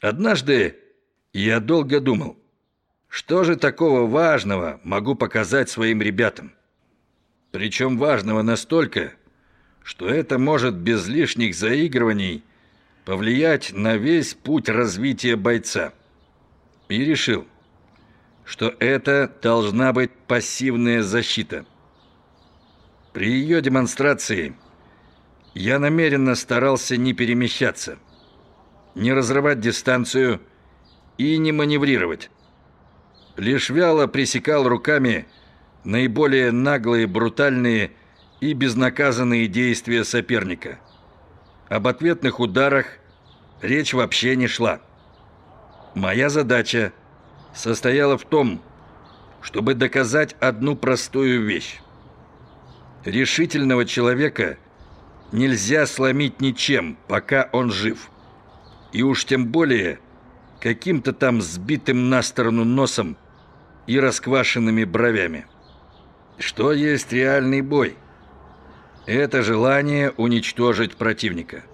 Однажды я долго думал, что же такого важного могу показать своим ребятам. Причем важного настолько, что это может без лишних заигрываний повлиять на весь путь развития бойца. И решил, что это должна быть пассивная защита. При ее демонстрации я намеренно старался не перемещаться, не разрывать дистанцию и не маневрировать. Лишь вяло пресекал руками наиболее наглые, брутальные и безнаказанные действия соперника. Об ответных ударах речь вообще не шла. Моя задача состояла в том, чтобы доказать одну простую вещь. Решительного человека нельзя сломить ничем, пока он жив. И уж тем более каким-то там сбитым на сторону носом и расквашенными бровями. Что есть реальный бой? Это желание уничтожить противника.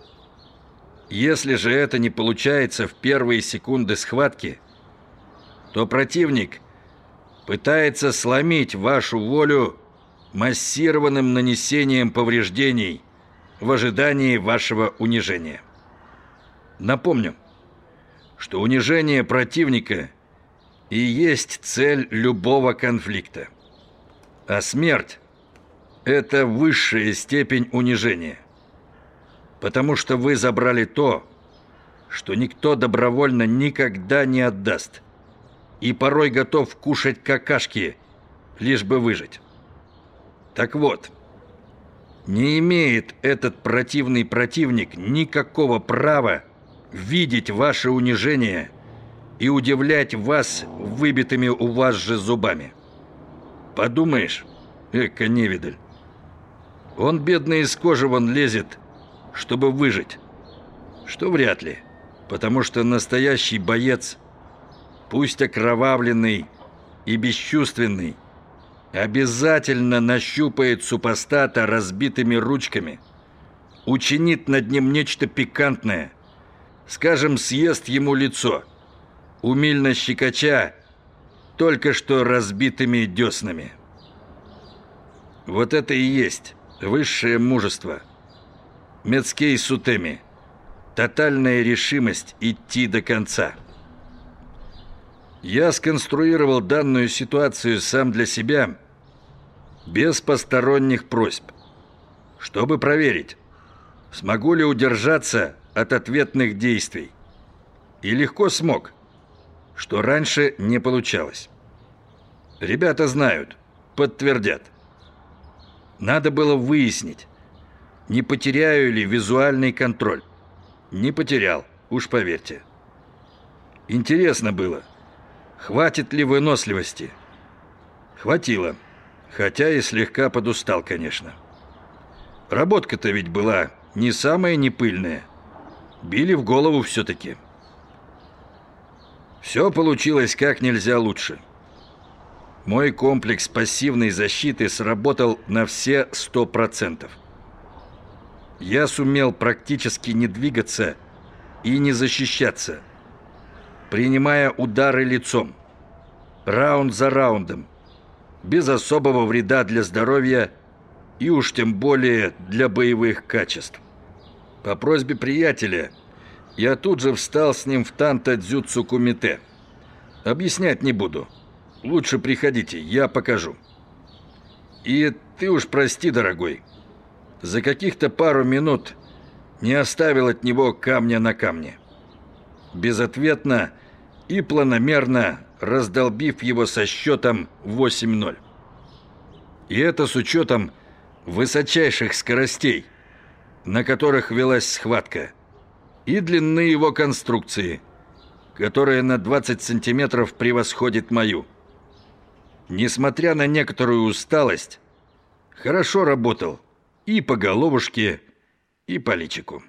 Если же это не получается в первые секунды схватки, то противник пытается сломить вашу волю массированным нанесением повреждений в ожидании вашего унижения. Напомню, что унижение противника и есть цель любого конфликта. А смерть – это высшая степень унижения. Потому что вы забрали то, что никто добровольно никогда не отдаст. И порой готов кушать какашки, лишь бы выжить. Так вот, не имеет этот противный противник никакого права видеть ваше унижение и удивлять вас выбитыми у вас же зубами. Подумаешь, эко невидаль. Он, бедный, из кожи вон лезет, чтобы выжить. Что вряд ли, потому что настоящий боец, пусть окровавленный и бесчувственный, обязательно нащупает супостата разбитыми ручками, учинит над ним нечто пикантное, скажем, съест ему лицо, умильно щекоча только что разбитыми деснами. Вот это и есть высшее мужество. Мецкей Сутеми. Тотальная решимость идти до конца. Я сконструировал данную ситуацию сам для себя без посторонних просьб, чтобы проверить, смогу ли удержаться от ответных действий. И легко смог, что раньше не получалось. Ребята знают, подтвердят. Надо было выяснить, не потеряю ли визуальный контроль. Не потерял, уж поверьте. Интересно было, хватит ли выносливости. Хватило. Хотя и слегка подустал, конечно. Работка-то ведь была не самая непыльная. Били в голову все-таки. Все получилось как нельзя лучше. Мой комплекс пассивной защиты сработал на все сто процентов. Я сумел практически не двигаться и не защищаться, принимая удары лицом, раунд за раундом, без особого вреда для здоровья и уж тем более для боевых качеств. По просьбе приятеля я тут же встал с ним в танто дзюцу кумите. Объяснять не буду. Лучше приходите, я покажу. И ты уж прости, дорогой. За каких-то пару минут не оставил от него камня на камне. Безответно и планомерно раздолбив его со счетом 8-0. И это с учетом высочайших скоростей, на которых велась схватка, и длины его конструкции, которая на 20 сантиметров превосходит мою. Несмотря на некоторую усталость, хорошо работал и по головушке, и по личику.